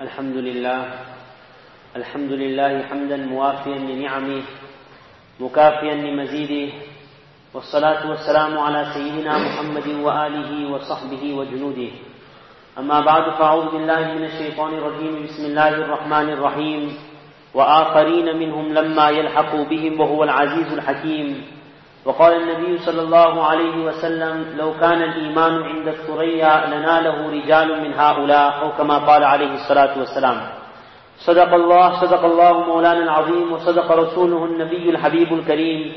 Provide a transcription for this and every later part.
الحمد لله. الحمد لله حمدا موافيا لنعمه مكافيا لمزيده. والصلاة والسلام على سيدنا محمد وآله وصحبه وجنوده. أما بعد فأعوذ بالله من الشيطان الرجيم. بسم الله الرحمن الرحيم. وآخرين منهم لما يلحقوا بهم وهو العزيز الحكيم. وقال النبي صلى الله عليه وسلم لو كان الإيمان عند الثريا لناله رجال من هؤلاء. أو كما قال عليه الصلاة والسلام. صدق الله صدق الله مولانا العظيم وصدق رسوله النبي الحبيب الكريم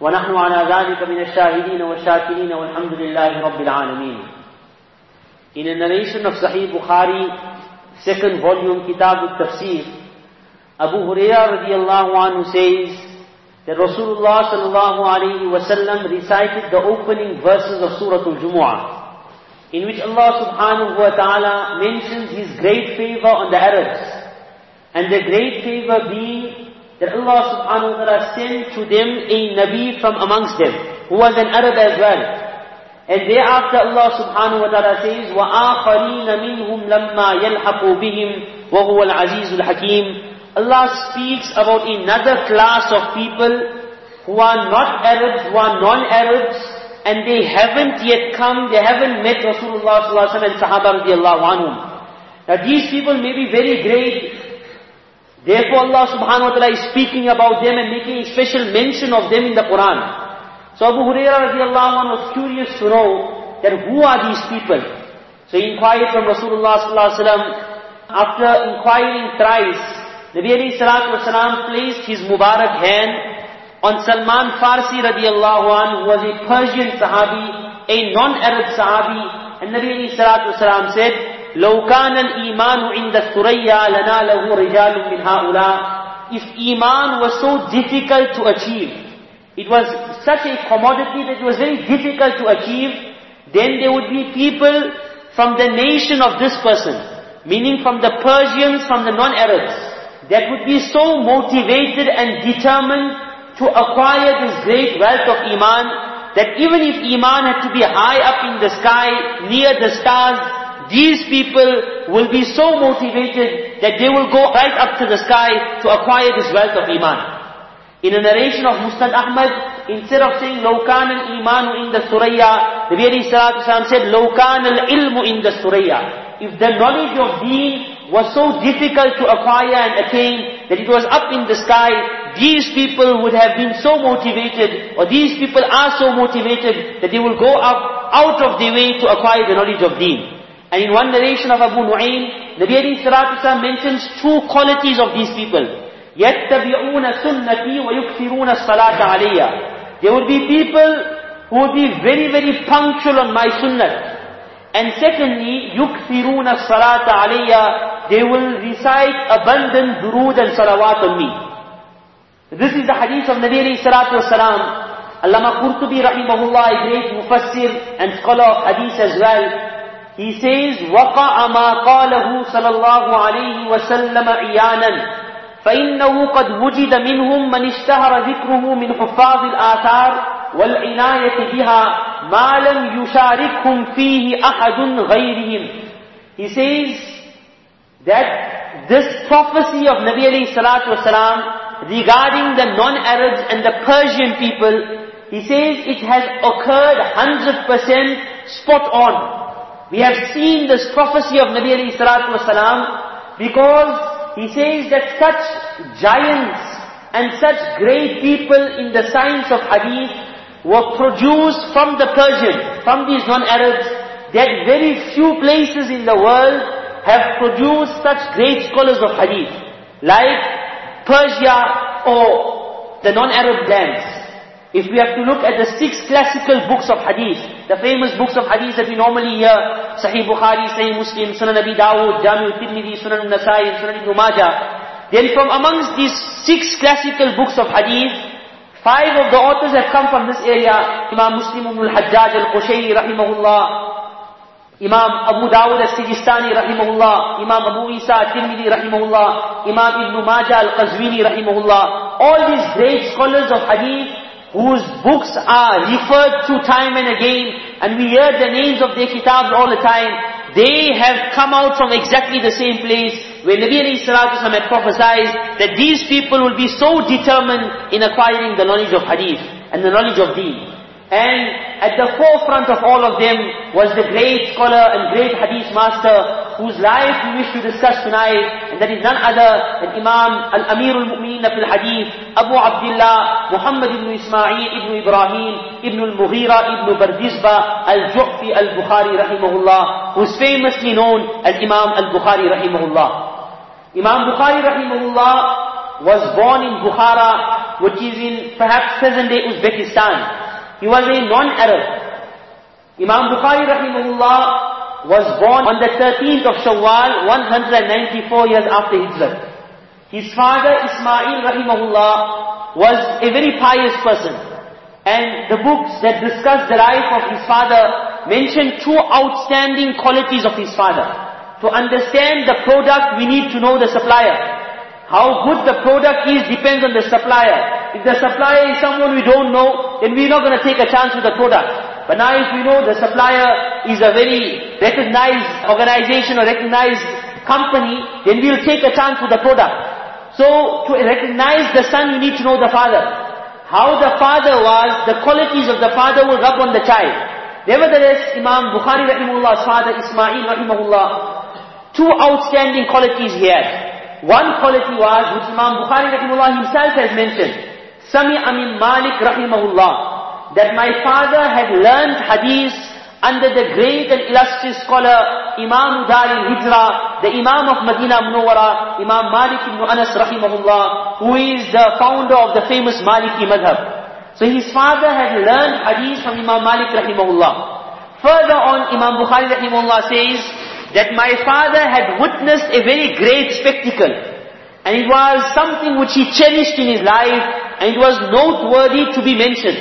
ونحن على ذلك من الشاهدين والشاكرين والحمد لله رب العالمين. In a narration of Sahih Bukhari, second volume, Kitab al-Tafsir, Abu Hurairah radiallahu anhu says that Rasulullah sallallahu alayhi wasallam recited the opening verses of Surah Al-Jumu'ah, in which Allah subhanahu wa ta'ala mentions His great favor on the Arabs. And the great favor being that Allah subhanahu wa ta'ala sent to them a Nabi from amongst them, who was an Arab as well. And thereafter Allah subhanahu wa ta'ala says, وَآخَرِينَ مِنْهُمْ لَمَّا يَلْحَقُوا بِهِمْ وَهُوَ الْعَزِيزُ الْحَكِيمُ Allah speaks about another class of people who are not Arabs, who are non-Arabs, and they haven't yet come, they haven't met Rasulullah wasallam and Sahaba radiallahu anhum. Now these people may be very great, Therefore Allah subhanahu wa ta'ala is speaking about them and making special mention of them in the Quran. So Abu Hurairah radiallahu anhu was curious to know that who are these people? So he inquired from Rasulullah wasallam. After inquiring thrice, Nabi alayhi salatu wasalam placed his Mubarak hand on Salman Farsi radiallahu anhu, who was a Persian Sahabi, a non-Arab Sahabi, and Nabi alayhi salatu said, لو كان الإيمان عند الثريا لناله رجال من هؤلاء If Iman was so difficult to achieve, it was such a commodity that it was very difficult to achieve, then there would be people from the nation of this person, meaning from the Persians, from the non-Arabs that would be so motivated and determined to acquire this great wealth of Iman, that even if Iman had to be high up in the sky, near the stars, these people will be so motivated that they will go right up to the sky to acquire this wealth of Iman. In a narration of Musnad Ahmad, instead of saying Lokan al-Imanu in the Suraya, the Nabi Sallallahu said Lokan al-Ilmu in the Suraya. If the knowledge of deen was so difficult to acquire and attain that it was up in the sky. These people would have been so motivated or these people are so motivated that they will go up out of their way to acquire the knowledge of deen. And in one narration of Abu Nu'aym, Nabi alayhi Salatu mentions two qualities of these people. يَتَّبِعُونَ سُنَّتِي وَيُكْثِرُونَ الصَّلَاةَ عَلَيَّ There would be people who would be very, very punctual on my sunnah. And secondly, يُكْثِرُونَ الصَّلَاةَ عَلَيَّ They will recite abundant durood and salawat on me. This is the hadith of Nabi alayhi salatu wasalam. Allama Qurtubi rahimahullah, a great mufassir and scholar of hadith as well, he says, وَقَعَ مَا قَالَهُ صلى الله عليه وسلم عيانا فإنه قد وجد منهم من اشتهر ذكره من حفاظ الآثار والعناية بها ما لم يشاركهم فيه أحد غيرهم He says that this prophecy of Nabi alayhi salatu wasalam regarding the non-Arabs and the Persian people, he says it has occurred 100% spot on. We have seen this prophecy of Nabi alayhi salatu wasalam because he says that such giants and such great people in the science of hadith were produced from the Persian, from these non-Arabs, that very few places in the world have produced such great scholars of hadith, like Persia or the non-Arab lands. If we have to look at the six classical books of hadith, the famous books of hadith that we normally hear, Sahih Bukhari, Sahih Muslim, Sunan Abi Dawud, Jami al-Tirmidhi, Sunan al-Nasai, Sunan Ibn Majah, then from amongst these six classical books of hadith, five of the authors have come from this area, Imam Muslim ibn al-Hajjaj al-Qushayri rahimahullah, Imam Abu Dawud al-Sijistani rahimahullah, Imam Abu Isa al-Tirmidhi rahimahullah, Imam Ibn Majah al-Qazwini rahimahullah, all these great scholars of hadith, whose books are referred to time and again, and we hear the names of their kitabs all the time, they have come out from exactly the same place, where Nabi alayhi salatu had prophesied that these people will be so determined in acquiring the knowledge of hadith and the knowledge of deen. And at the forefront of all of them was the great scholar and great hadith master whose life we wish to discuss tonight, and that is none other than Imam Al-Amir al-Mu'mineen fil Hadith, Abu Abdullah Muhammad ibn Ismail ibn Ibrahim ibn al-Mughira ibn Bardizba al-Ju'fi al-Bukhari rahimahullah, who is famously known as Imam al-Bukhari rahimahullah. Imam Bukhari rahimahullah was born in Bukhara, which is in perhaps present-day Uzbekistan. He was a non-Arab. Imam Bukhari rahimahullah was born on the 13th of Shawwal, 194 years after Hijrah. His father Ismail rahimahullah was a very pious person. And the books that discuss the life of his father mention two outstanding qualities of his father. To understand the product, we need to know the supplier. How good the product is depends on the supplier. If the supplier is someone we don't know, then we're not going to take a chance with the product. But now if we know the supplier is a very recognized organization or recognized company, then we'll take a chance with the product. So to recognize the son, you need to know the father. How the father was, the qualities of the father will rub on the child. Nevertheless, Imam Bukhari rahimahullah, father Ismail rahimahullah, two outstanding qualities he had. One quality was, which Imam Bukhari rahimahullah himself has mentioned, Sami Amin Malik rahimahullah, that my father had learned hadith under the great and illustrious scholar Imam Dar al-Hijra, the Imam of Medina Munawwara, Imam Malik ibn Anas rahimahullah, who is the founder of the famous Maliki madhab. So his father had learned hadith from Imam Malik rahimahullah. Further on, Imam Bukhari rahimahullah says that my father had witnessed a very great spectacle. And it was something which he cherished in his life and it was noteworthy to be mentioned.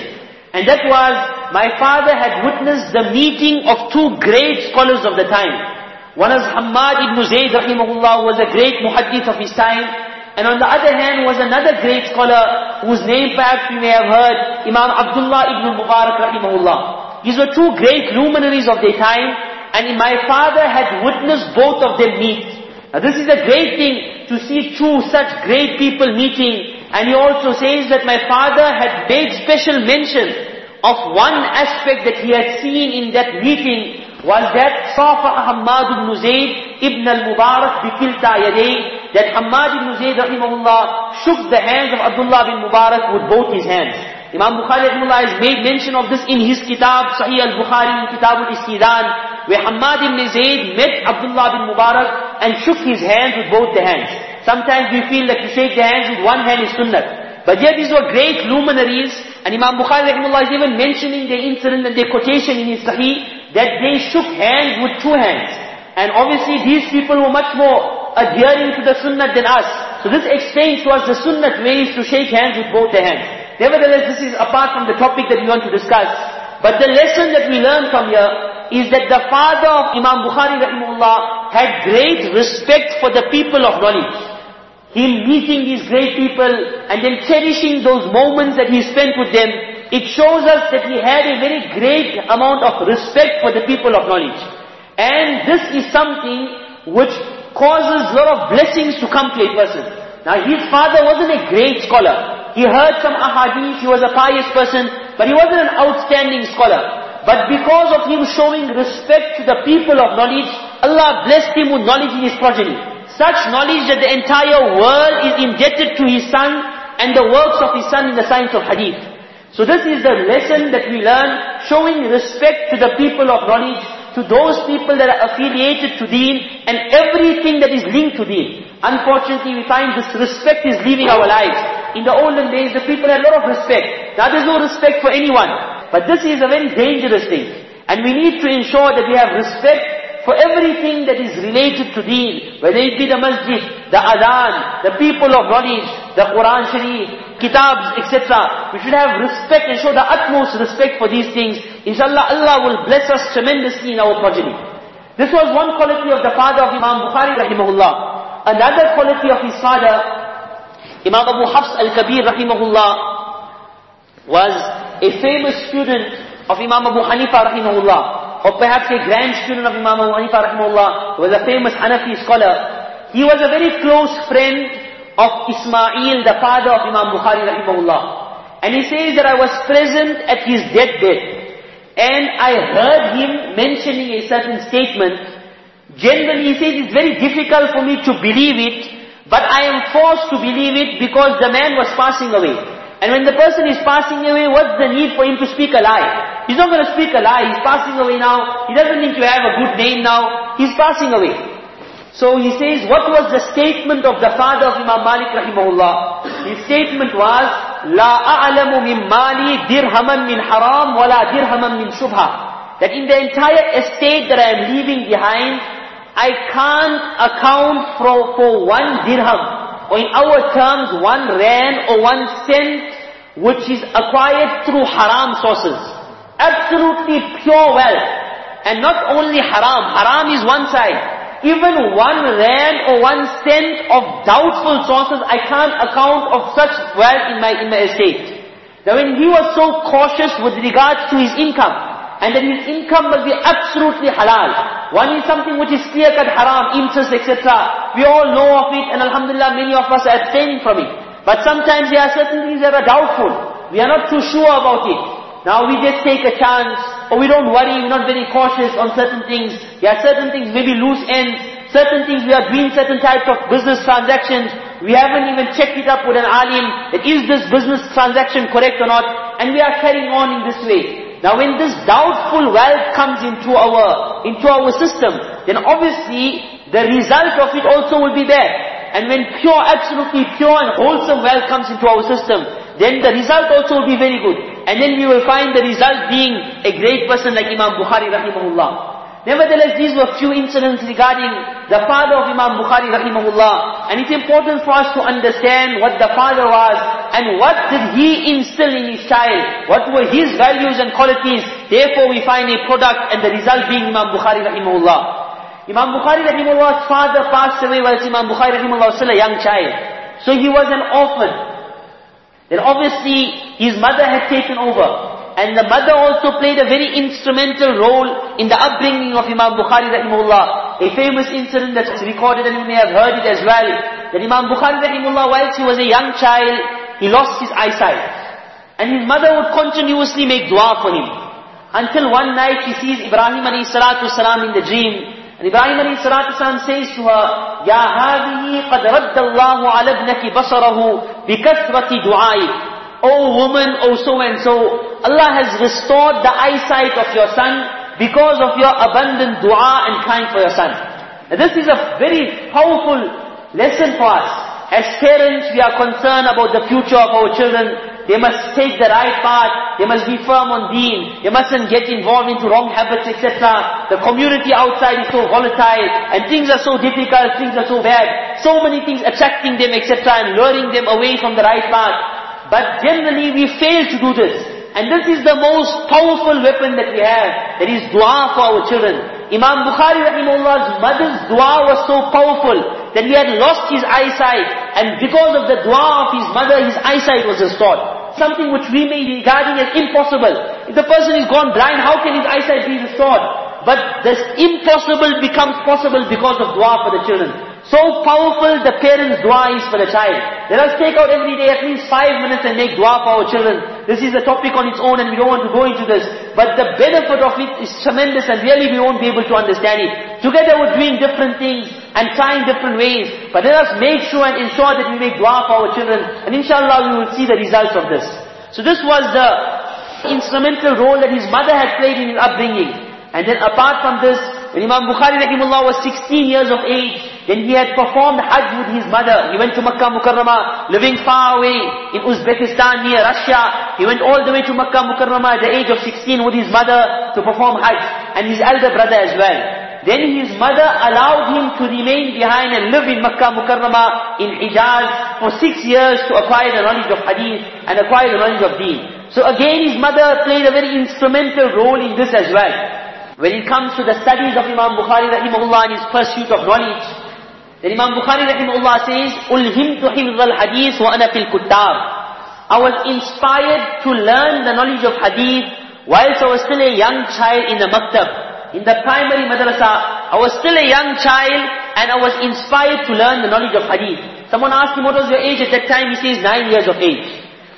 And that was, my father had witnessed the meeting of two great scholars of the time. One is Hamad ibn Zayd rahimahullah, was a great muhaddith of his time. And on the other hand was another great scholar, whose name perhaps you may have heard, Imam Abdullah ibn Mubarak rahimahullah. These were two great luminaries of their time, and my father had witnessed both of them meet. Now this is a great thing, to see two such great people meeting, and he also says that my father had made special mention of one aspect that he had seen in that meeting was that Safa Hamad ibn Zayd ibn al-Mubarak bikilta yadeh, that Hamad ibn Zayd rahimahullah shook the hands of Abdullah bin Mubarak with both his hands. Imam Bukhari rahimahullah has made mention of this in his kitab Sahih al-Bukhari in Kitab al-Istidan where Hamad ibn Zayd met Abdullah bin Mubarak and shook his hands with both the hands. Sometimes we feel that to shake the hands with one hand is sunnah. But yet these were great luminaries, and Imam Bukhari rahimahullah is even mentioning their incident and their quotation in his Sahih, that they shook hands with two hands. And obviously these people were much more adhering to the sunnah than us. So this explains to us the sunnah ways to shake hands with both the hands. Nevertheless, this is apart from the topic that we want to discuss. But the lesson that we learn from here is that the father of Imam Bukhari rahimahullah had great respect for the people of knowledge him meeting these great people and then cherishing those moments that he spent with them, it shows us that he had a very great amount of respect for the people of knowledge. And this is something which causes a lot of blessings to come to a person. Now his father wasn't a great scholar. He heard some ahadith, he was a pious person, but he wasn't an outstanding scholar. But because of him showing respect to the people of knowledge, Allah blessed him with knowledge in his progeny such knowledge that the entire world is indebted to his son and the works of his son in the science of hadith. So this is the lesson that we learn, showing respect to the people of knowledge, to those people that are affiliated to deen, and everything that is linked to deen. Unfortunately, we find this respect is leaving our lives. In the olden days, the people had a lot of respect. Now there's no respect for anyone. But this is a very dangerous thing. And we need to ensure that we have respect for everything that is related to deen, whether it be the masjid, the adhan, the people of knowledge, the Quran Sharif, kitabs, etc. We should have respect and show the utmost respect for these things. Inshallah, Allah will bless us tremendously in our progeny. This was one quality of the father of Imam Bukhari rahimahullah. Another quality of his father, Imam Abu Hafs al-Kabir rahimahullah, was a famous student of Imam Abu Hanifa rahimahullah or perhaps a grand student of Imam Abu Hanifa rahimahullah, was a famous Hanafi scholar. He was a very close friend of Ismail, the father of Imam Bukhari rahimahullah. And he says that I was present at his deathbed. And I heard him mentioning a certain statement. Generally he says it's very difficult for me to believe it, but I am forced to believe it because the man was passing away. And when the person is passing away, what's the need for him to speak a lie? He's not going to speak a lie. He's passing away now. He doesn't need to have a good name now. He's passing away. So he says, what was the statement of the father of Imam Malik rahimahullah? His statement was, لا أعلم من مالي درهما من حرام ولا درهما من شبهة. That in the entire estate that I am leaving behind, I can't account for, for one dirham, or in our terms, one rand or one cent, which is acquired through haram sources. Absolutely pure wealth. And not only haram, haram is one side. Even one rand or one cent of doubtful sources, I can't account of such wealth in my, in my estate. Now when he was so cautious with regards to his income, and that his income must be absolutely halal. One is something which is clear-cut haram, interest, etc. We all know of it, and alhamdulillah, many of us are abstaining from it. But sometimes there are certain things that are doubtful. We are not too sure about it. Now we just take a chance, or we don't worry, we're not very cautious on certain things. There are certain things, maybe loose ends, certain things we are doing certain types of business transactions. We haven't even checked it up with an alim, that is this business transaction correct or not, and we are carrying on in this way. Now when this doubtful wealth comes into our, into our system, then obviously the result of it also will be bad. And when pure, absolutely pure and wholesome wealth comes into our system, then the result also will be very good. And then we will find the result being a great person like Imam Bukhari rahimahullah. Nevertheless, these were few incidents regarding the father of Imam Bukhari rahimahullah. And it's important for us to understand what the father was and what did he instill in his child. What were his values and qualities. Therefore we find a product and the result being Imam Bukhari rahimahullah. Imam Bukhari rahimahullah's father passed away while Imam Bukhari rahimahullah was still a young child. So he was an orphan. Then obviously his mother had taken over. And the mother also played a very instrumental role in the upbringing of Imam Bukhari rahimahullah. A famous incident that's recorded and you may have heard it as well. That Imam Bukhari rahimahullah, whilst he was a young child, he lost his eyesight. And his mother would continuously make dua for him. Until one night he sees Ibrahim alayhi salatu salam in the dream. And Ibrahim alayhi salatu salam says to her, Ya hadihi qad radda Allahu ala ibnaki basarahu bi kathrati. Oh woman, oh so and so, Allah has restored the eyesight of your son because of your abundant dua and crying for your son. Now this is a very powerful lesson for us. As parents, we are concerned about the future of our children. They must take the right path. They must be firm on deen. They mustn't get involved into wrong habits, etc. The community outside is so volatile and things are so difficult, things are so bad. So many things attracting them, etc. and luring them away from the right path. But generally we fail to do this. And this is the most powerful weapon that we have. That is dua for our children. Imam Bukhari rahimahullah's mother's dua was so powerful that he had lost his eyesight. And because of the dua of his mother, his eyesight was restored. Something which we may be regarding as impossible. If the person is gone blind, how can his eyesight be restored? But this impossible becomes possible because of dua for the children. So powerful the parents' dua is for the child. Let us take out every day at least five minutes and make dua for our children. This is a topic on its own and we don't want to go into this. But the benefit of it is tremendous and really we won't be able to understand it. Together we're doing different things and trying different ways. But let us make sure and ensure that we make dua for our children. And inshallah we will see the results of this. So this was the instrumental role that his mother had played in his upbringing. And then apart from this, when Imam Bukhari rahimullah was 16 years of age, then he had performed Hajj with his mother. He went to Makkah Mukarramah, living far away in Uzbekistan near Russia. He went all the way to Makkah Mukarramah at the age of 16 with his mother to perform Hajj. And his elder brother as well. Then his mother allowed him to remain behind and live in Makkah Mukarramah in Hijaz for six years to acquire the knowledge of Hadith and acquire the knowledge of Deen. So again his mother played a very instrumental role in this as well. When it comes to the studies of Imam Bukhari rahimahullah and his pursuit of knowledge, then Imam Bukhari rahimahullah says, أُلْهِمْتُ حِفْظَ الْحَدِيث وَأَنَا فِي الْكُتَّابِ I was inspired to learn the knowledge of hadith whilst I was still a young child in the maktab, in the primary madrasa. I was still a young child and I was inspired to learn the knowledge of hadith. Someone asked him what was your age at that time, he says nine years of age.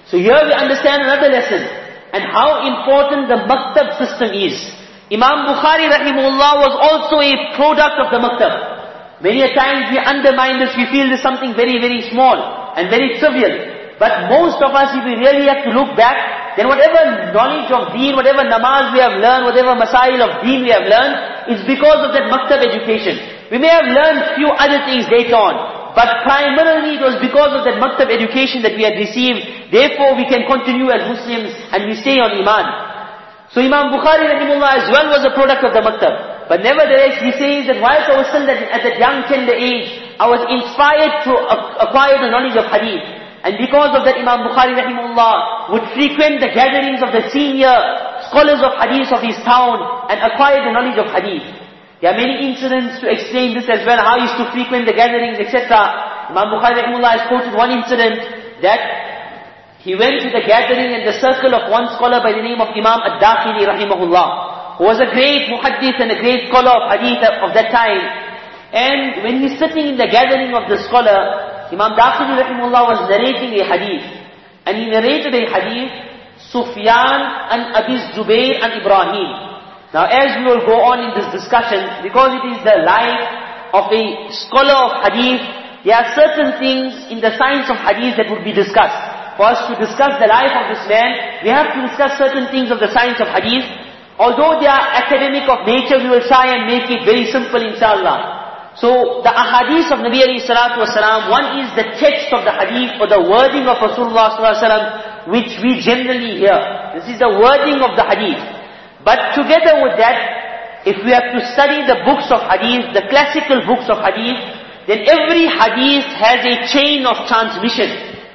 So here we understand another lesson, and how important the maktab system is. Imam Bukhari rahimullah was also a product of the maktab. Many a times we undermine this, we feel this something very, very small and very trivial. But most of us, if we really have to look back, then whatever knowledge of deen, whatever namaz we have learned, whatever masail of deen we have learned, is because of that maktab education. We may have learned few other things later on, but primarily it was because of that maktab education that we had received. Therefore we can continue as Muslims and we stay on iman. So Imam Bukhari rahimullah as well was a product of the maktab. But nevertheless he says that whilst I was still at that young tender age, I was inspired to acquire the knowledge of hadith. And because of that Imam Bukhari rahimullah would frequent the gatherings of the senior scholars of hadith of his town and acquire the knowledge of hadith. There are many incidents to explain this as well, how he used to frequent the gatherings, etc. Imam Bukhari rahimullah has quoted one incident that he went to the gathering and the circle of one scholar by the name of Imam Ad-Dakhili rahimahullah, who was a great muhaddith and a great scholar of hadith of that time. And when he's sitting in the gathering of the scholar, Imam Dakhili rahimullah was narrating a hadith. And he narrated a hadith, Sufyan and Abi Zubair and Ibrahim. Now as we will go on in this discussion, because it is the life of a scholar of hadith, there are certain things in the science of hadith that would be discussed. For us to discuss the life of this man, we have to discuss certain things of the science of hadith. Although they are academic of nature, we will try and make it very simple inshallah. So the ahadith of Nabi alayhi salatu wasalam, one is the text of the hadith or the wording of Rasulullah sallallahu which we generally hear. This is the wording of the hadith. But together with that, if we have to study the books of hadith, the classical books of hadith, then every hadith has a chain of transmission.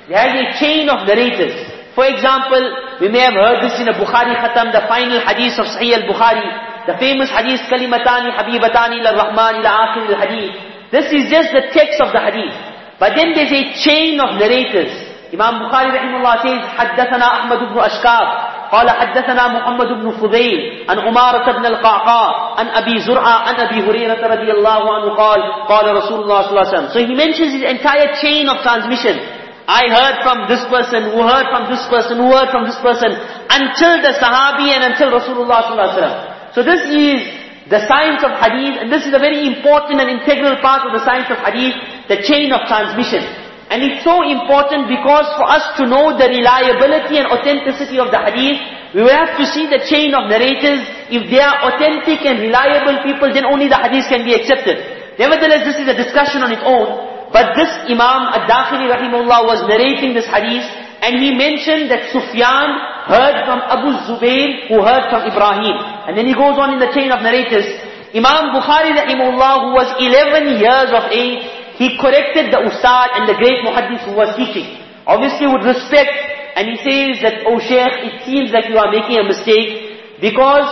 It has a chain of narrators. For example, we may have heard this in a Bukhari Khatam, the final hadith of Sahih al-Bukhari, the famous hadith, Kalimatani Habibatani ila Rahman ila akhir al-hadith. This is just the text of the hadith. But then there's a chain of narrators. Imam Bukhari rahimahullah says, حدثنا أحمد بن أشكاب قال حدثنا محمد بن فضيل عن عمارة بن القعقاع عن أبي زرعة عن أبي هريرة رضي الله عنه قال قال رسول الله صلى الله عليه وسلم So he mentions his entire chain of transmission. I heard from this person, who heard from this person, who heard from this person, until the Sahabi and until Rasulullah wasallam. So this is the science of hadith, and this is a very important and integral part of the science of hadith, the chain of transmission. And it's so important because for us to know the reliability and authenticity of the hadith, we will have to see the chain of narrators. If they are authentic and reliable people, then only the hadith can be accepted. Nevertheless, this is a discussion on its own. But this Imam Ad-Dakhili rahimullah was narrating this hadith, and he mentioned that Sufyan heard from Abu Zubayr, who heard from Ibrahim. And then he goes on in the chain of narrators. Imam Bukhari rahimullah who was 11 years of age, he corrected the ustad and the great muhaddith who was teaching. Obviously with respect, and he says that, oh Shaykh, it seems that you are making a mistake, because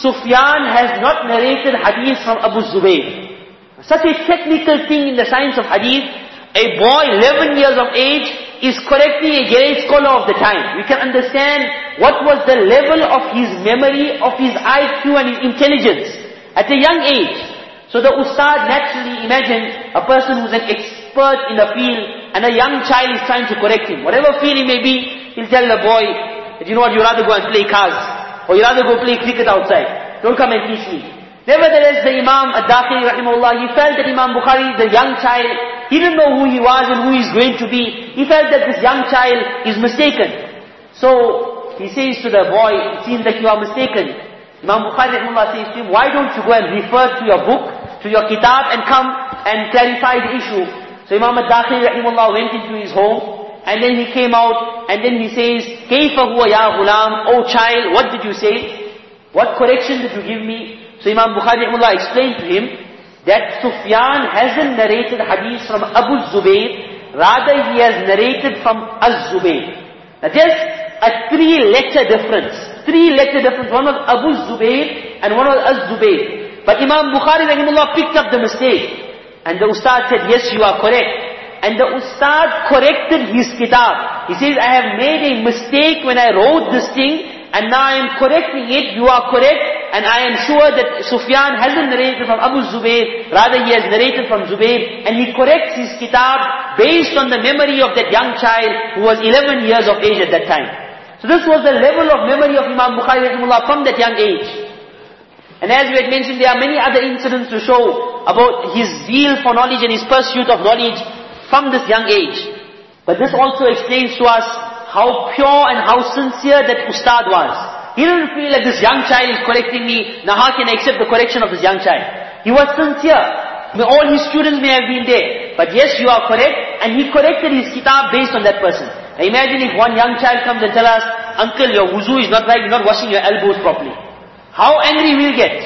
Sufyan has not narrated hadith from Abu Zubayr. Such a technical thing in the science of hadith, a boy 11 years of age is correctly a great scholar of the time. We can understand what was the level of his memory, of his IQ and his intelligence at a young age. So the ustad naturally imagine a person who's an expert in a field and a young child is trying to correct him. Whatever field he may be, he'll tell the boy you know what, you rather go and play cars or you rather go play cricket outside. Don't come and teach me. Nevertheless, the Imam Ad-Dakhili rahimahullah, he felt that Imam Bukhari, the young child, he didn't know who he was and who he's going to be. He felt that this young child is mistaken. So, he says to the boy, it seems that you are mistaken. Imam Bukhari rahimahullah says to him, why don't you go and refer to your book, to your kitab and come and clarify the issue. So Imam Ad-Dakhili rahimahullah went into his home, and then he came out, and then he says, كَيْفَ هُوَ يَا غُلَامِ Oh child, what did you say? What correction did you give me? So Imam Bukhari explained to him that Sufyan hasn't narrated hadith from Abu Zubayr, rather he has narrated from Az-Zubayr. Now just a three-letter difference. Three-letter difference. One was Abu Zubayr and one was Az-Zubayr. But Imam Bukhari rahimullah picked up the mistake. And the Ustad said, yes, you are correct. And the Ustad corrected his kitab. He says, I have made a mistake when I wrote this thing, and now I am correcting it, you are correct, and I am sure that Sufyan hasn't narrated from Abu Zubayr, rather he has narrated from Zubayr, and he corrects his kitab based on the memory of that young child who was 11 years of age at that time. So this was the level of memory of Imam Bukhari from that young age. And as we had mentioned, there are many other incidents to show about his zeal for knowledge and his pursuit of knowledge from this young age. But this also explains to us how pure and how sincere that ustad was. He didn't feel like this young child is correcting me, now how can I accept the correction of this young child? He was sincere. All his students may have been there. But yes, you are correct. And he corrected his kitab based on that person. Now imagine if one young child comes and tells us, Uncle, your wuzu is not right, you're not washing your elbows properly. How angry we'll get.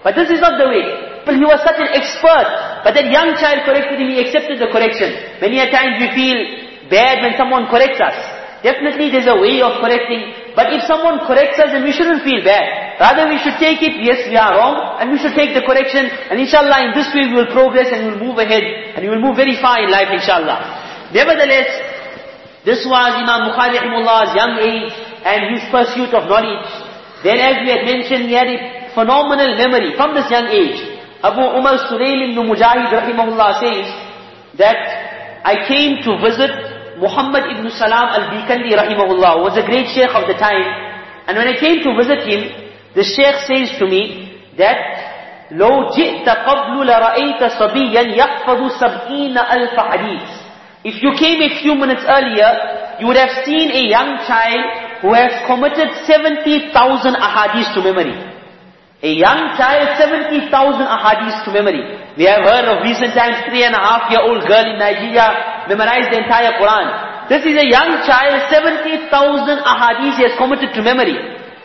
But this is not the way. But he was such an expert. But that young child corrected him, he accepted the correction. Many a times we feel bad when someone corrects us. Definitely there's a way of correcting. But if someone corrects us, then we shouldn't feel bad. Rather we should take it, yes we are wrong, and we should take the correction. And inshallah in this way we will progress and we will move ahead. And we will move very far in life inshallah. Nevertheless, this was Imam Bukhari rahimullah's young age and his pursuit of knowledge. Then as we had mentioned, he had a phenomenal memory from this young age. Abu Umar Sulaym ibn Mujahid rahimahullah says that I came to visit Muhammad ibn Salam al-Bikandi rahimahullah, was a great sheikh of the time. And when I came to visit him, the sheikh says to me that لو جئت قبل لرأيت صبيا يحفظ سبعين ألف حديث If you came a few minutes earlier, you would have seen a young child who has committed 70,000 ahadith to memory. A young child, 70,000 ahadith to memory. We have heard of recent times, three and a half year old girl in Nigeria memorized the entire Quran. This is a young child, 70,000 ahadith he has committed to memory.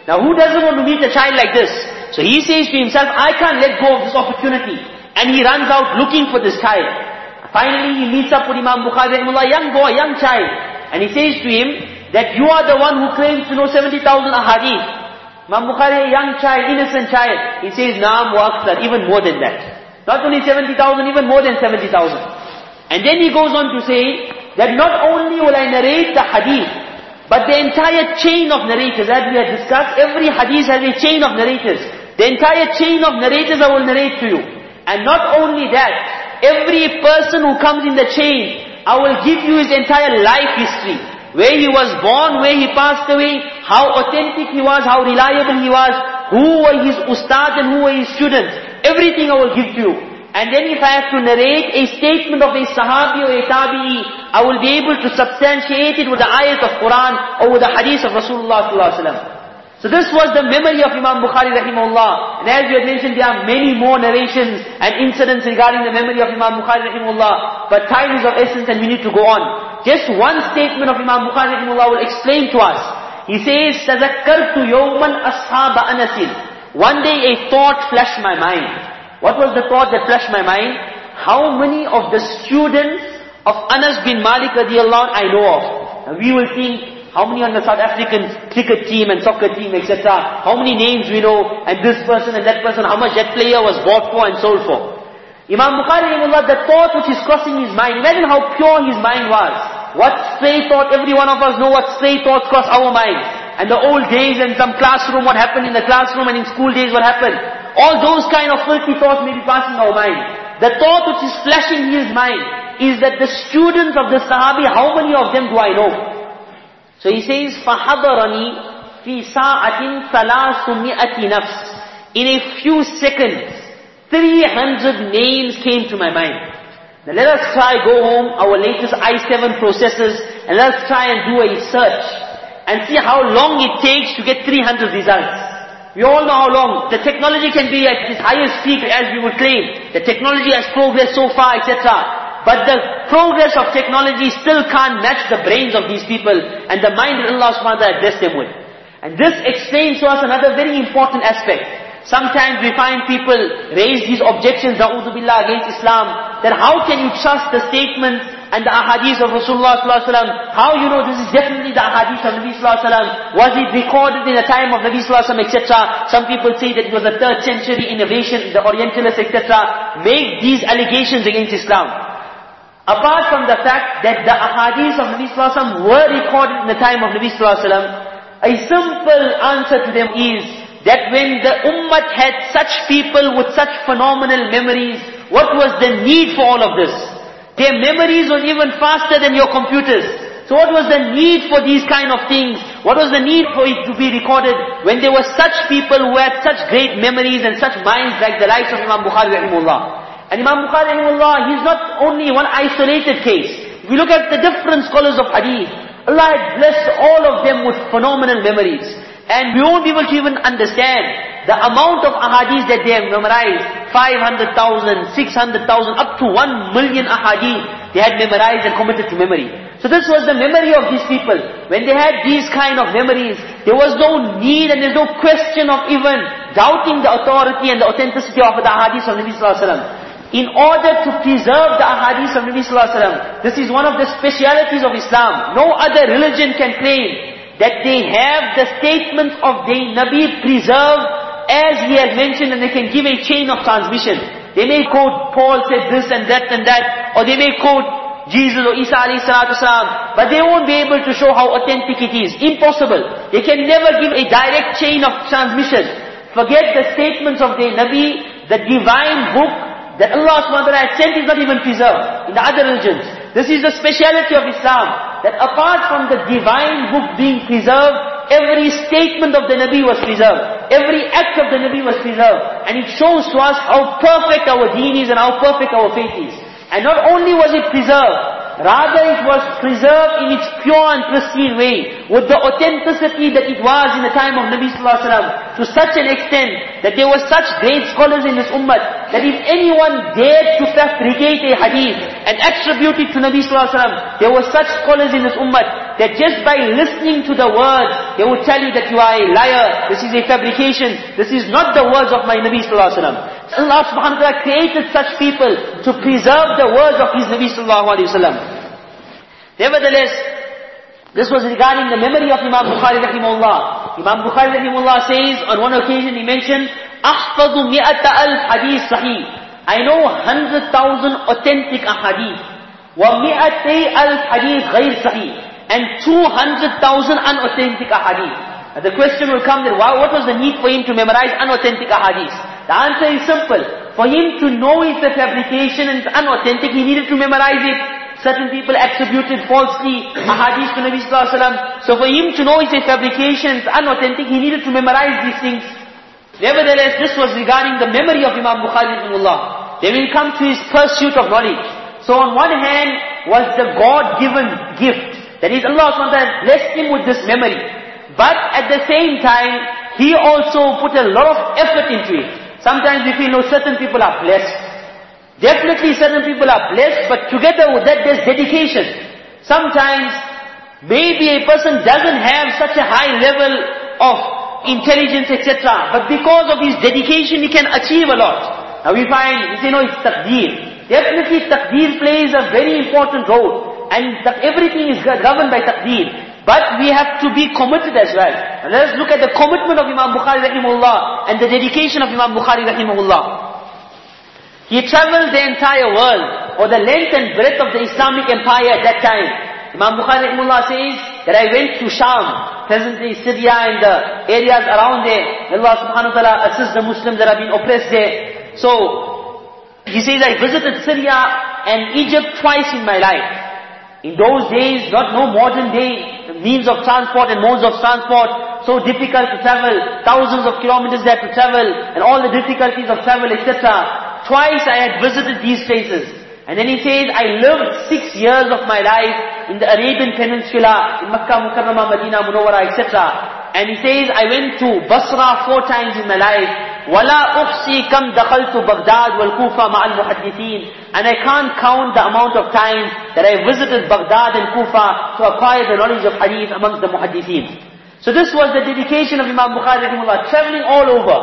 Now who doesn't want to meet a child like this? So he says to himself, I can't let go of this opportunity. And he runs out looking for this child. Finally he meets up with Imam Bukhari, a young boy, young child. And he says to him, that you are the one who claims to know 70,000 ahadith. Imam Bukhari, a young child, innocent child, he says, Naam wa even more than that. Not only 70,000, even more than 70,000. And then he goes on to say, that not only will I narrate the hadith, but the entire chain of narrators, as we have discussed, every hadith has a chain of narrators. The entire chain of narrators I will narrate to you. And not only that, every person who comes in the chain, I will give you his entire life history where he was born, where he passed away, how authentic he was, how reliable he was, who were his ustad and who were his students. Everything I will give to you. And then if I have to narrate a statement of a sahabi or a tabi'i, I will be able to substantiate it with the ayat of Quran or with the hadith of Rasulullah sallallahu alaihi wasallam. So this was the memory of Imam Bukhari rahimahullah. And as we had mentioned, there are many more narrations and incidents regarding the memory of Imam Bukhari rahimahullah. But time is of essence and we need to go on. Just one statement of Imam Bukhari rahimahullah will explain to us. He says, تَذَكَّرْتُ يَوْمًا أَصْحَابَ أَنَسٍ One day a thought flashed my mind. What was the thought that flashed my mind? How many of the students of Anas bin Malik radiallahu I know of? And we will think, how many on the South African cricket team and soccer team, etc. How many names we know, and this person and that person, how much that player was bought for and sold for. Imam Bukhari, the thought which is crossing his mind, imagine how pure his mind was. What stray thought, every one of us know what stray thoughts cross our mind. And the old days and some classroom, what happened in the classroom and in school days, what happened. All those kind of filthy thoughts may be passing our mind. The thought which is flashing his mind is that the students of the Sahabi, how many of them do I know? So he says, فَحَضَرَنِي فِي سَاعَةٍ ثَلَاثُمِئَةِ نَفْسٍ In a few seconds, 300 names came to my mind. Now let us try go home, our latest i7 processors, and let's try and do a search and see how long it takes to get 300 results. We all know how long. The technology can be at its highest peak as we would claim. The technology has progressed so far, etc. But the progress of technology still can't match the brains of these people and the mind that Allah subhanahu wa ta'ala blessed them with. And this explains to us another very important aspect. Sometimes we find people raise these objections, billah, against Islam, that how can you trust the statements and the ahadith of Rasulullah? How you know this is definitely the ahadith of Nabi wasallam? Was it recorded in the time of Nabi wasallam, etc.? Some people say that it was a third century innovation, the Orientalists, etc. Make these allegations against Islam. Apart from the fact that the ahadith of Nabi wasallam were recorded in the time of Nabi a simple answer to them is that when the ummah had such people with such phenomenal memories, what was the need for all of this? Their memories was even faster than your computers. So what was the need for these kind of things? What was the need for it to be recorded when there were such people who had such great memories and such minds like the likes of Imam Bukhari rahimullah. And Imam Bukhari rahimullah, he's not only one isolated case. We look at the different scholars of hadith, Allah had blessed all of them with phenomenal memories. And we won't be able to even understand the amount of ahadith that they have memorized. 500,000, 600,000, up to 1 million ahadith they had memorized and committed to memory. So this was the memory of these people. When they had these kind of memories, there was no need and there's no question of even doubting the authority and the authenticity of the ahadith of Nabi Sallallahu Wasallam. In order to preserve the ahadith of Nabi Sallallahu Wasallam, this is one of the specialities of Islam. No other religion can claim that they have the statements of the Nabi preserved as he has mentioned and they can give a chain of transmission. They may quote Paul said this and that and that, or they may quote Jesus or Isa alayhi salatu salam, but they won't be able to show how authentic it is. Impossible. They can never give a direct chain of transmission. Forget the statements of the Nabi, the divine book that Allah subhanahu wa ta'ala sent is not even preserved in the other religions. This is the speciality of Islam that apart from the divine book being preserved, every statement of the Nabi was preserved. Every act of the Nabi was preserved. And it shows to us how perfect our deen is and how perfect our faith is. And not only was it preserved, Rather it was preserved in its pure and pristine way, with the authenticity that it was in the time of Nabi Sallallahu Alaihi Wasallam, to such an extent that there were such great scholars in this ummah, that if anyone dared to fabricate a hadith and attribute it to Nabi Sallallahu Alaihi Wasallam, there were such scholars in this ummah, that just by listening to the words, they would tell you that you are a liar, this is a fabrication, this is not the words of my Nabi Sallallahu Alaihi Wasallam. Allah subhanahu wa ta'ala created such people to preserve the words of His Nabi sallallahu alayhi wa sallam. Nevertheless, this was regarding the memory of Imam Bukhari rahimahullah. Imam Bukhari rahimahullah says, on one occasion he mentioned, أحفظ مئة ألف حديث صحيح. I know 100,000 authentic ahadith. ومئتي ألف حديث غير صحيح. And 200,000 unauthentic ahadith. The question will come that, wow, what was the need for him to memorize unauthentic ahadith? The answer is simple. For him to know it's a fabrication and it's unauthentic, he needed to memorize it. Certain people attributed falsely a hadith to Nabi Sallallahu Alaihi Wasallam. So for him to know it's a fabrication, it's unauthentic, he needed to memorize these things. Nevertheless, this was regarding the memory of Imam Bukhari rahimahullah. Then we come to his pursuit of knowledge. So on one hand was the God-given gift. That is Allah SWT blessed him with this memory. But at the same time, he also put a lot of effort into it. Sometimes we feel, no, certain people are blessed. Definitely certain people are blessed, but together with that there's dedication. Sometimes, maybe a person doesn't have such a high level of intelligence, etc. But because of his dedication, he can achieve a lot. Now we find, we say, no, it's taqdeer. Definitely taqdeer plays a very important role. And that everything is governed by taqdeer. But we have to be committed as well. And let us look at the commitment of Imam Bukhari rahimahullah and the dedication of Imam Bukhari rahimahullah. He traveled the entire world, or the length and breadth of the Islamic empire at that time. Imam Bukhari rahimahullah says that I went to Sham, presently Syria and the areas around there. Allah subhanahu wa ta'ala assists the Muslims that have been oppressed there. So, he says I visited Syria and Egypt twice in my life. In those days, not no modern day means of transport and modes of transport, so difficult to travel, thousands of kilometers there to travel, and all the difficulties of travel, etc. Twice I had visited these places. And then he says, I lived six years of my life in the Arabian Peninsula, in Makkah, Mukarramah, Medina, Munawwara, etc. And he says, I went to Basra four times in my life. وَلَا أُحْصِي كَمْ دَخَلْتُ بَغْدَادْ وَالْكُوفَةَ مَعَ الْمُحَدِّثِينَ And I can't count the amount of times that I visited Baghdad and Kufa to acquire the knowledge of hadith amongst the muhaddithin. So this was the dedication of Imam Bukhari rahimahullah, traveling all over.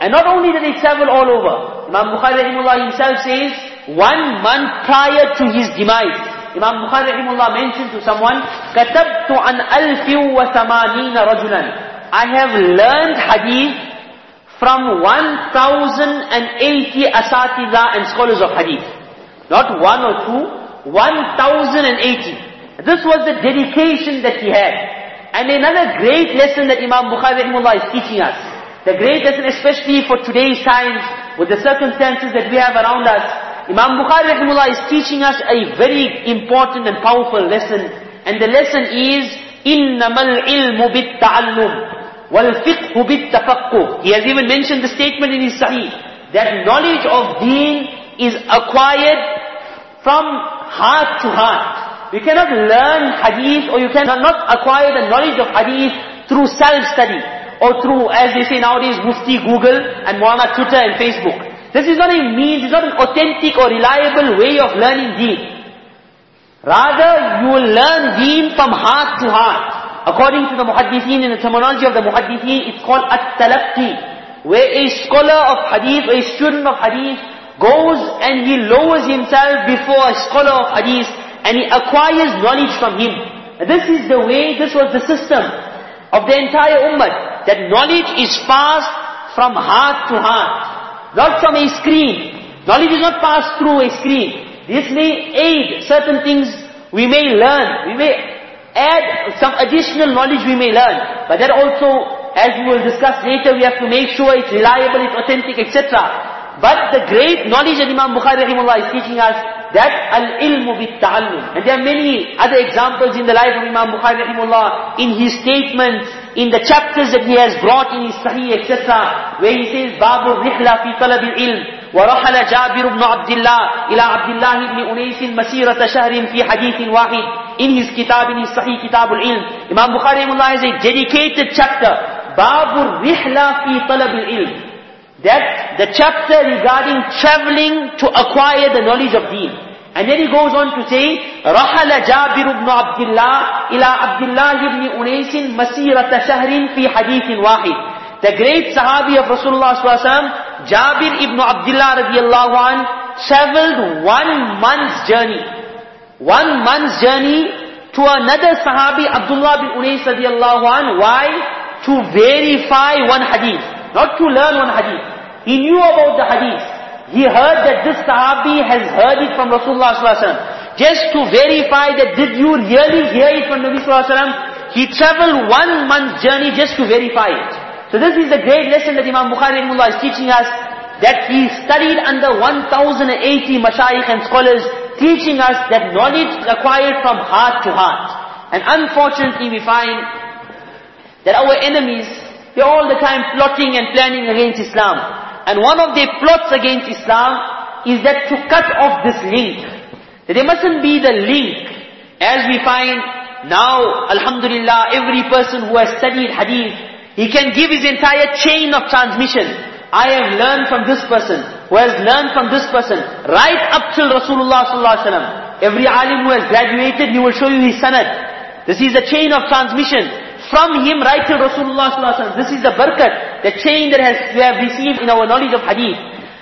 And not only did he travel all over, Imam Bukhari rahimahullah himself says, one month prior to his demise, Imam Bukhari rahimahullah mentioned to someone, كَتَبْتُ عَنْ أَلْفٍ وَثَمَانِينَ رَجُلًا I have learned hadith from 1080 asatiza and scholars of hadith. Not one or two, 1080. This was the dedication that he had. And another great lesson that Imam Bukhari rahimahullah is teaching us. The great lesson, especially for today's times, with the circumstances that we have around us, Imam Bukhari rahimullah is teaching us a very important and powerful lesson. And the lesson is, إِنَّمَا الْعِلْمُ بِالتَّعَلُّمِ وَالْفِقْهُ بِالتَّفَقُّهُ He has even mentioned the statement in his Sahih, that knowledge of deen is acquired from heart to heart. You cannot learn hadith or you cannot acquire the knowledge of hadith through self-study or through, as they say nowadays, Mufti Google and Moulana Twitter and Facebook. This is not a means, it's not an authentic or reliable way of learning deen. Rather, you will learn deen from heart to heart. According to the muhaddithin, in the terminology of the muhaddithin, it's called at-talaqi. Where a scholar of hadith, a student of hadith, goes and he lowers himself before a scholar of hadith, and he acquires knowledge from him. This is the way, this was the system of the entire ummah that knowledge is passed from heart to heart, not from a screen. Knowledge is not passed through a screen. This may aid certain things we may learn. We may add some additional knowledge we may learn. But that also, as we will discuss later, we have to make sure it's reliable, it's authentic, etc. But the great knowledge that Imam Bukhari rahimahullah is teaching us, that al-ilmu bit-ta'allum. And there are many other examples in the life of Imam Bukhari rahimahullah, in his statements, in the chapters that he has brought in his Sahih, etc., where he says, باب الرحلة في طلب العلم ورحل جابر بن عبد الله إلى عبد الله بن أنيس مسيرة شهر في حديث واحد in his kitab, in his Sahih Kitab al-Ilm. Imam Bukhari has a dedicated chapter, باب الرحلة في طلب العلم. That the chapter regarding traveling to acquire the knowledge of deen. And then he goes on to say, رحل جابر بن عبد الله إلى عبد الله بن أنيس مسيرة شهر في حديث واحد. The great Sahabi of Rasulullah SAW, Jabir ibn Abdullah radiallahu an, traveled one month's journey. One month's journey to another Sahabi, Abdullah bin Unais radiallahu an. Why? To verify one hadith. Not to learn one hadith. He knew about the hadith. He heard that this Sahabi has heard it from Rasulullah ﷺ. Just to verify that did you really hear it from Nabi ﷺ, he traveled one month's journey just to verify it. So this is the great lesson that Imam Bukhari is teaching us, that he studied under 1080 mashayikh and scholars, teaching us that knowledge is acquired from heart to heart. And unfortunately we find that our enemies, they're all the time plotting and planning against Islam. And one of their plots against Islam is that to cut off this link. That there mustn't be the link. As we find now, Alhamdulillah, every person who has studied hadith, he can give his entire chain of transmission. I have learned from this person, who has learned from this person, right up till Rasulullah sallallahu alaihi wasallam. Every alim who has graduated, he will show you his sanad. This is a chain of transmission from him right till Rasulullah This is the barakat, the chain that has, we have received in our knowledge of hadith.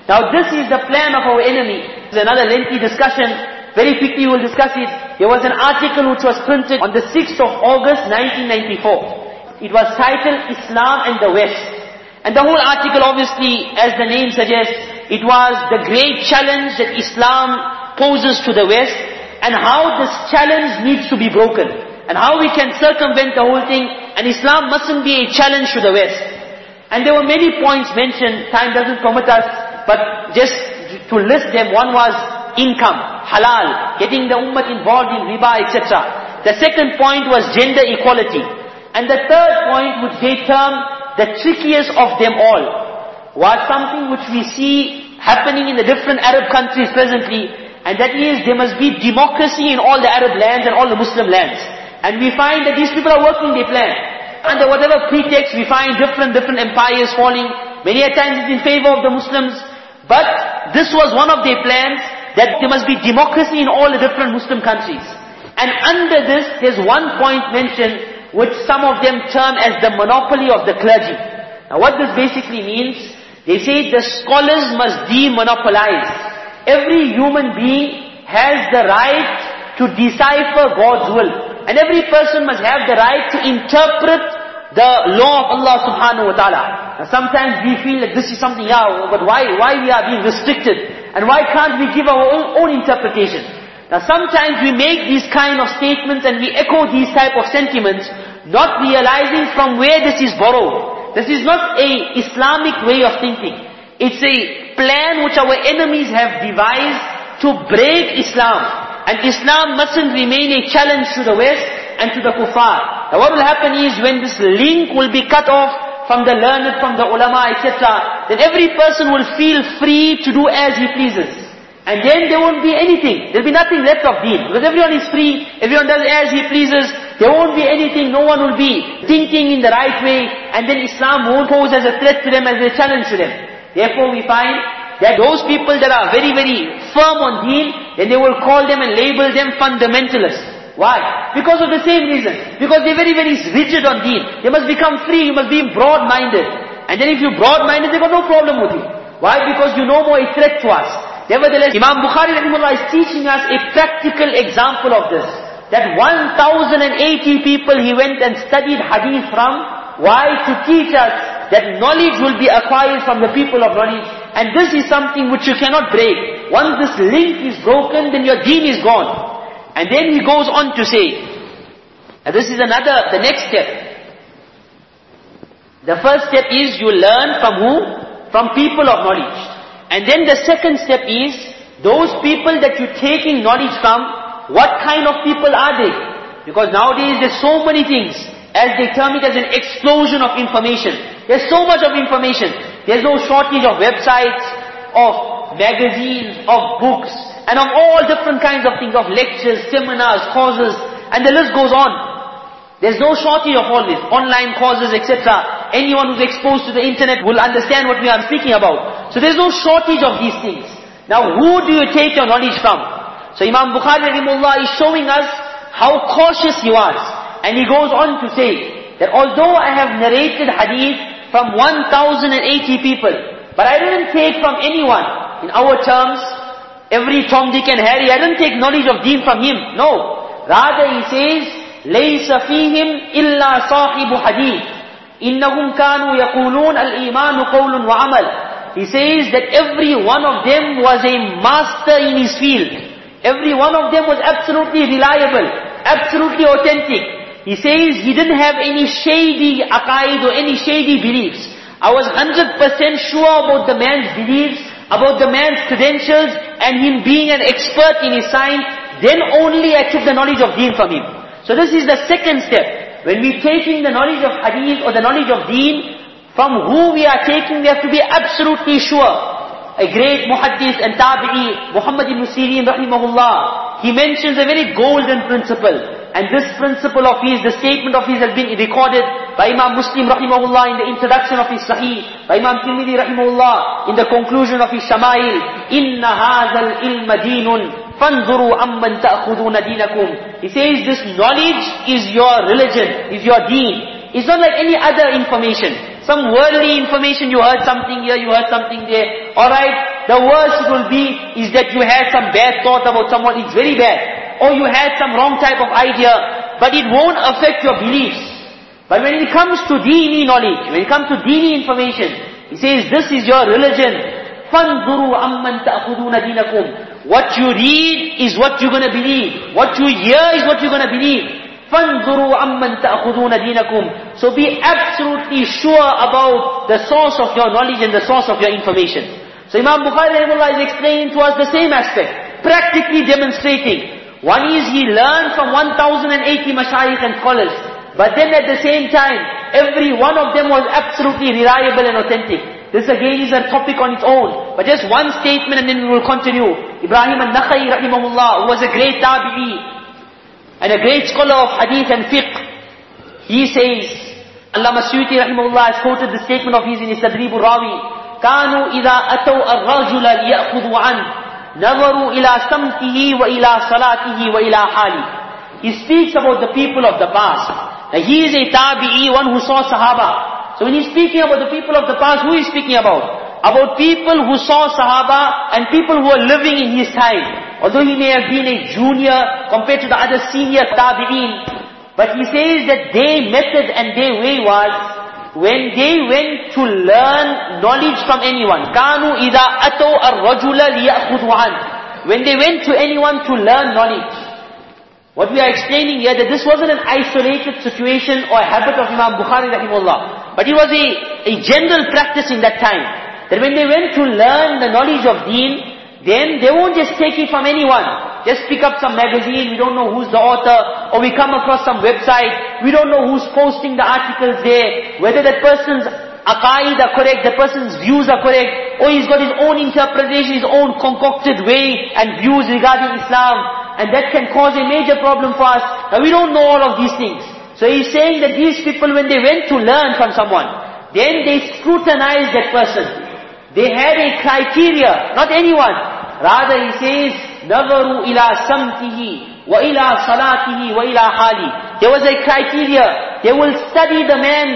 Now this is the plan of our enemy. This is another lengthy discussion. Very quickly we'll discuss it. There was an article which was printed on the 6th of August 1994. It was titled Islam and the West. And the whole article obviously, as the name suggests, it was the great challenge that Islam poses to the West and how this challenge needs to be broken and how we can circumvent the whole thing, and Islam mustn't be a challenge to the West. And there were many points mentioned, time doesn't permit us, but just to list them, one was income, halal, getting the ummah involved in riba, etc. The second point was gender equality. And the third point, which they term the trickiest of them all, was something which we see happening in the different Arab countries presently, and that is there must be democracy in all the Arab lands and all the Muslim lands. And we find that these people are working their plan. Under whatever pretext, we find different, different empires falling. Many a times it's in favor of the Muslims. But this was one of their plans, that there must be democracy in all the different Muslim countries. And under this, there's one point mentioned, which some of them term as the monopoly of the clergy. Now what this basically means, they say the scholars must demonopolize. Every human being has the right to decipher God's will. And every person must have the right to interpret the law of Allah subhanahu wa ta'ala. Now sometimes we feel that this is something, yeah, but why, why we are being restricted? And why can't we give our own, own interpretation? Now sometimes we make these kind of statements and we echo these type of sentiments, not realizing from where this is borrowed. This is not a Islamic way of thinking. It's a plan which our enemies have devised to break Islam. And Islam mustn't remain a challenge to the West and to the kuffar. Now what will happen is when this link will be cut off from the learned, from the ulama, etc., then every person will feel free to do as he pleases. And then there won't be anything. There'll be nothing left of deen. Because everyone is free, everyone does as he pleases. There won't be anything, no one will be thinking in the right way. And then Islam won't pose as a threat to them, as a challenge to them. Therefore we find that those people that are very, very firm on deen, then they will call them and label them fundamentalists. Why? Because of the same reason. Because they're very, very rigid on deen. They must become free, you must be broad-minded. And then if you're broad-minded, they've got no problem with you. Why? Because you're no more a threat to us. Nevertheless, Imam Bukhari rahimahullah is teaching us a practical example of this. That 1080 people he went and studied hadith from. Why? To teach us that knowledge will be acquired from the people of knowledge. And this is something which you cannot break. Once this link is broken, then your deen is gone. And then he goes on to say, and this is another, the next step. The first step is you learn from who? From people of knowledge. And then the second step is, those people that you're taking knowledge from, what kind of people are they? Because nowadays there's so many things, as they term it as an explosion of information. There's so much of information. There's no shortage of websites, of magazines, of books, and of all different kinds of things, of lectures, seminars, courses, and the list goes on. There's no shortage of all this, online courses, etc. Anyone who's exposed to the internet will understand what we are speaking about. So there's no shortage of these things. Now who do you take your knowledge from? So Imam Bukhari rahimullah is showing us how cautious he was. And he goes on to say that although I have narrated hadith from 1080 people, but I didn't take from anyone. In our terms, every Tom, Dick and Harry, I didn't take knowledge of deen from him. No. Rather he says, ليس فيهم إلا صاحب حديث إنهم كانوا يقولون الإيمان قول وعمل He says that every one of them was a master in his field. Every one of them was absolutely reliable, absolutely authentic. He says he didn't have any shady aqaid or any shady beliefs. I was 100% sure about the man's beliefs, about the man's credentials, and him being an expert in his science. Then only I took the knowledge of deen from him. So this is the second step. When we taking the knowledge of hadith or the knowledge of deen, from who we are taking, we have to be absolutely sure. A great muhaddith and tabi'i, Muhammad ibn Sirin rahimahullah, he mentions a very golden principle. And this principle of his, the statement of his has been recorded by Imam Muslim rahimahullah in the introduction of his Sahih, by Imam Tirmidhi rahimahullah in the conclusion of his Shama'il. Inna hadha al-ilma deenun فَانْظُرُوا أَمَّنْ تَأْخُذُونَ دِينَكُمْ He says this knowledge is your religion, is your deen. It's not like any other information. Some worldly information, you heard something here, you heard something there. Alright, the worst it will be is that you had some bad thought about someone, it's very bad. Or you had some wrong type of idea, but it won't affect your beliefs. But when it comes to deeni knowledge, when it comes to deeni information, he says this is your religion. فَانْظُرُوا أَمَّنْ تَأْخُذُونَ دِينَكُمْ What you read is what you're going to believe. What you hear is what you're going to believe. فَانْظُرُوا أَمَّنْ تَأْخُذُونَ دِينَكُمْ So be absolutely sure about the source of your knowledge and the source of your information. So Imam Bukhari is explaining to us the same aspect, practically demonstrating. One is he learned from 1080 mashayikh and scholars, but then at the same time, every one of them was absolutely reliable and authentic. This again is a topic on its own. But just one statement and then we will continue. Ibrahim al-Nakhai rahimahullah, who was a great tabi'i and a great scholar of hadith and fiqh. He says, Allah Suyuti rahimahullah has quoted the statement of his in his Tadrib rawi كانوا إذا أتوا الرجل ليأخذوا عنه نظروا إلى سمته وإلى صلاته وإلى حاله He speaks about the people of the past. Now he is a tabi'i, one who saw Sahaba. So when he's speaking about the people of the past, who is speaking about? About people who saw Sahaba and people who are living in his time. Although he may have been a junior compared to the other senior tabi'een, but he says that their method and their way was when they went to learn knowledge from anyone. Kanu ida ato ar-rajula When they went to anyone to learn knowledge. What we are explaining here that this wasn't an isolated situation or a habit of Imam Bukhari rahimullah. But it was a, a general practice in that time. That when they went to learn the knowledge of deen, then they won't just take it from anyone. Just pick up some magazine, we don't know who's the author, or we come across some website, we don't know who's posting the articles there, whether that person's aqaid are correct, the person's views are correct, or he's got his own interpretation, his own concocted way and views regarding Islam, and that can cause a major problem for us. Now we don't know all of these things. So he's saying that these people when they went to learn from someone, then they scrutinized that person. They had a criteria, not anyone. Rather he says, نظروا إلى سمته وإلى صلاته وإلى حاله. There was a criteria. They will study the man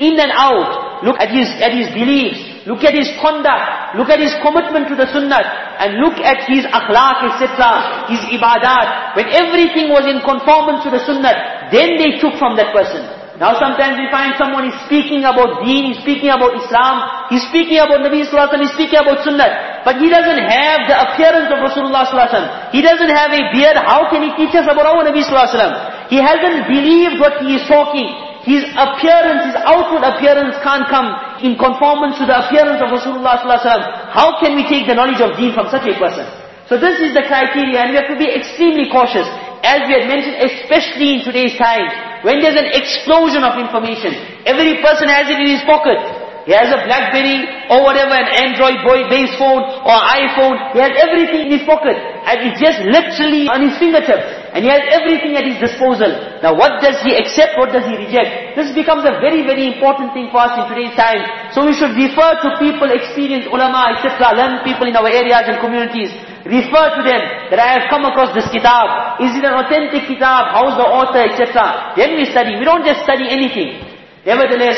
in and out. Look at his, at his beliefs. Look at his conduct. Look at his commitment to the sunnah. And look at his akhlaq, etc. His ibadat. When everything was in conformance to the sunnah, then they took from that person. Now sometimes we find someone is speaking about deen, he's speaking about Islam, he's speaking about Nabi Sallallahu Alaihi he's speaking about Sunnah. But he doesn't have the appearance of Rasulullah Sallallahu Alaihi He doesn't have a beard, how can he teach us about our Nabi Sallallahu Alaihi He hasn't believed what he is talking. His appearance, his outward appearance can't come in conformance to the appearance of Rasulullah Sallallahu Alaihi How can we take the knowledge of deen from such a person? So this is the criteria and we have to be extremely cautious. As we had mentioned, especially in today's times, when there's an explosion of information, every person has it in his pocket. He has a Blackberry or whatever, an Android based phone or iPhone. He has everything in his pocket. And it's just literally on his fingertips. And he has everything at his disposal. Now what does he accept, what does he reject? This becomes a very, very important thing for us in today's time. So we should refer to people, experienced ulama, etc., learn people in our areas and communities. Refer to them that I have come across this kitab. Is it an authentic kitab? How's the author, etc. Then we study. We don't just study anything. Nevertheless,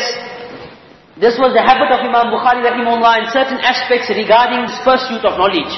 this was the habit of Imam Bukhari rahimahullah in certain aspects regarding this pursuit of knowledge.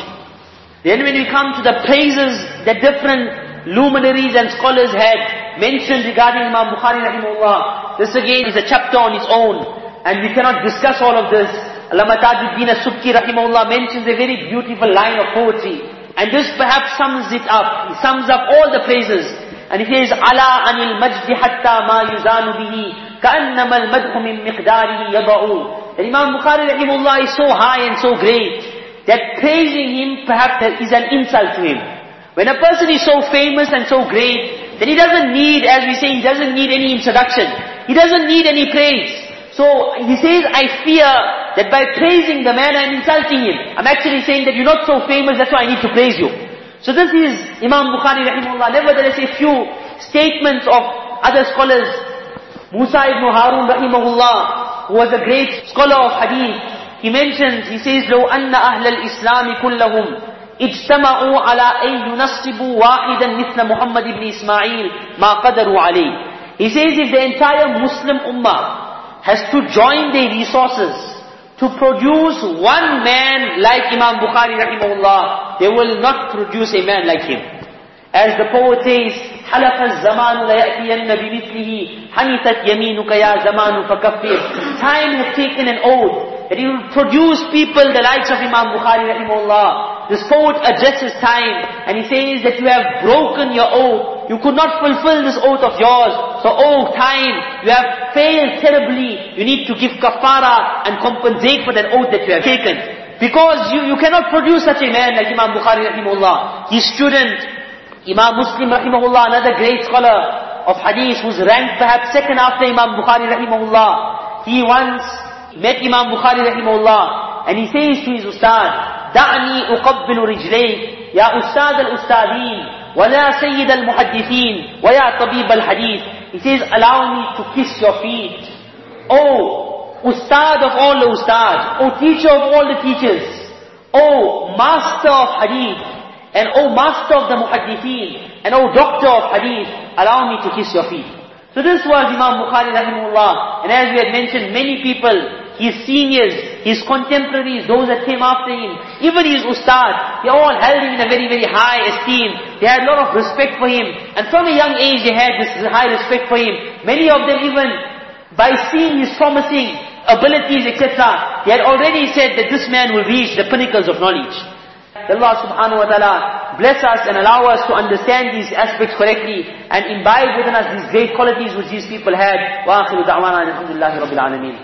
Then when we come to the praises that different luminaries and scholars had mentioned regarding Imam Bukhari rahimahullah, this again is a chapter on its own. And we cannot discuss all of this. Allama Tajuddin Subki rahimahullah mentions a very beautiful line of poetry. And this perhaps sums it up. He sums up all the praises. And he says, Ala anil majdi hatta ma yuzanu bihi, ka'annama al-madhu min miqdarihi yada'u. That Imam Bukhari rahimahullah is so high and so great, that praising him perhaps is an insult to him. When a person is so famous and so great, then he doesn't need, as we say, he doesn't need any introduction. He doesn't need any praise. So he says, I fear that by praising the man I'm insulting him. I'm actually saying that you're not so famous, that's why I need to praise you. So this is Imam Bukhari rahimahullah. Nevertheless, a few statements of other scholars. Musa ibn Harun rahimahullah, who was a great scholar of hadith. He mentions, he says, لو أن أهل الإسلام كلهم اجتمعوا على أن ينصبوا واحدا مثل محمد بن إسماعيل ما قدروا عليه. He says if the entire Muslim ummah has to join their resources to produce one man like Imam Bukhari rahimahullah, they will not produce a man like him. As the poet says, حلف الزمان ليأتين بمثله حنثت يمينك يا زمان فكفر Time has taken an oath that he will produce people the likes of Imam Bukhari rahimahullah. This poet addresses time and he says that you have broken your oath. You could not fulfill this oath of yours. So oh time, you have failed terribly. You need to give kafara and compensate for that oath that you have taken. Because you, you cannot produce such a man like Imam Bukhari rahimahullah. His student, Imam Muslim rahimahullah, another great scholar of hadith who's ranked perhaps second after Imam Bukhari rahimahullah. He once met Imam Bukhari rahimahullah and he says to his ustad, دعني أقبل رجليك يا أستاذ الأستاذين ولا سيد المحدثين ويا طبيب الحديث He says, allow me to kiss your feet. Oh, Ustad of all the Ustad. Oh, teacher of all the teachers. Oh, master of hadith. And oh, master of the muhaddithin. And oh, doctor of hadith. Allow me to kiss your feet. So this was Imam Bukhari rahimahullah. And as we had mentioned, many people his seniors, his contemporaries, those that came after him, even his ustad, they all held him in a very, very high esteem. They had a lot of respect for him. And from a young age they had this high respect for him. Many of them even, by seeing his promising abilities, etc., they had already said that this man will reach the pinnacles of knowledge. Allah subhanahu wa ta'ala bless us and allow us to understand these aspects correctly and imbibe within us these great qualities which these people had. وآخر دعوانا الحمد لله رب العالمين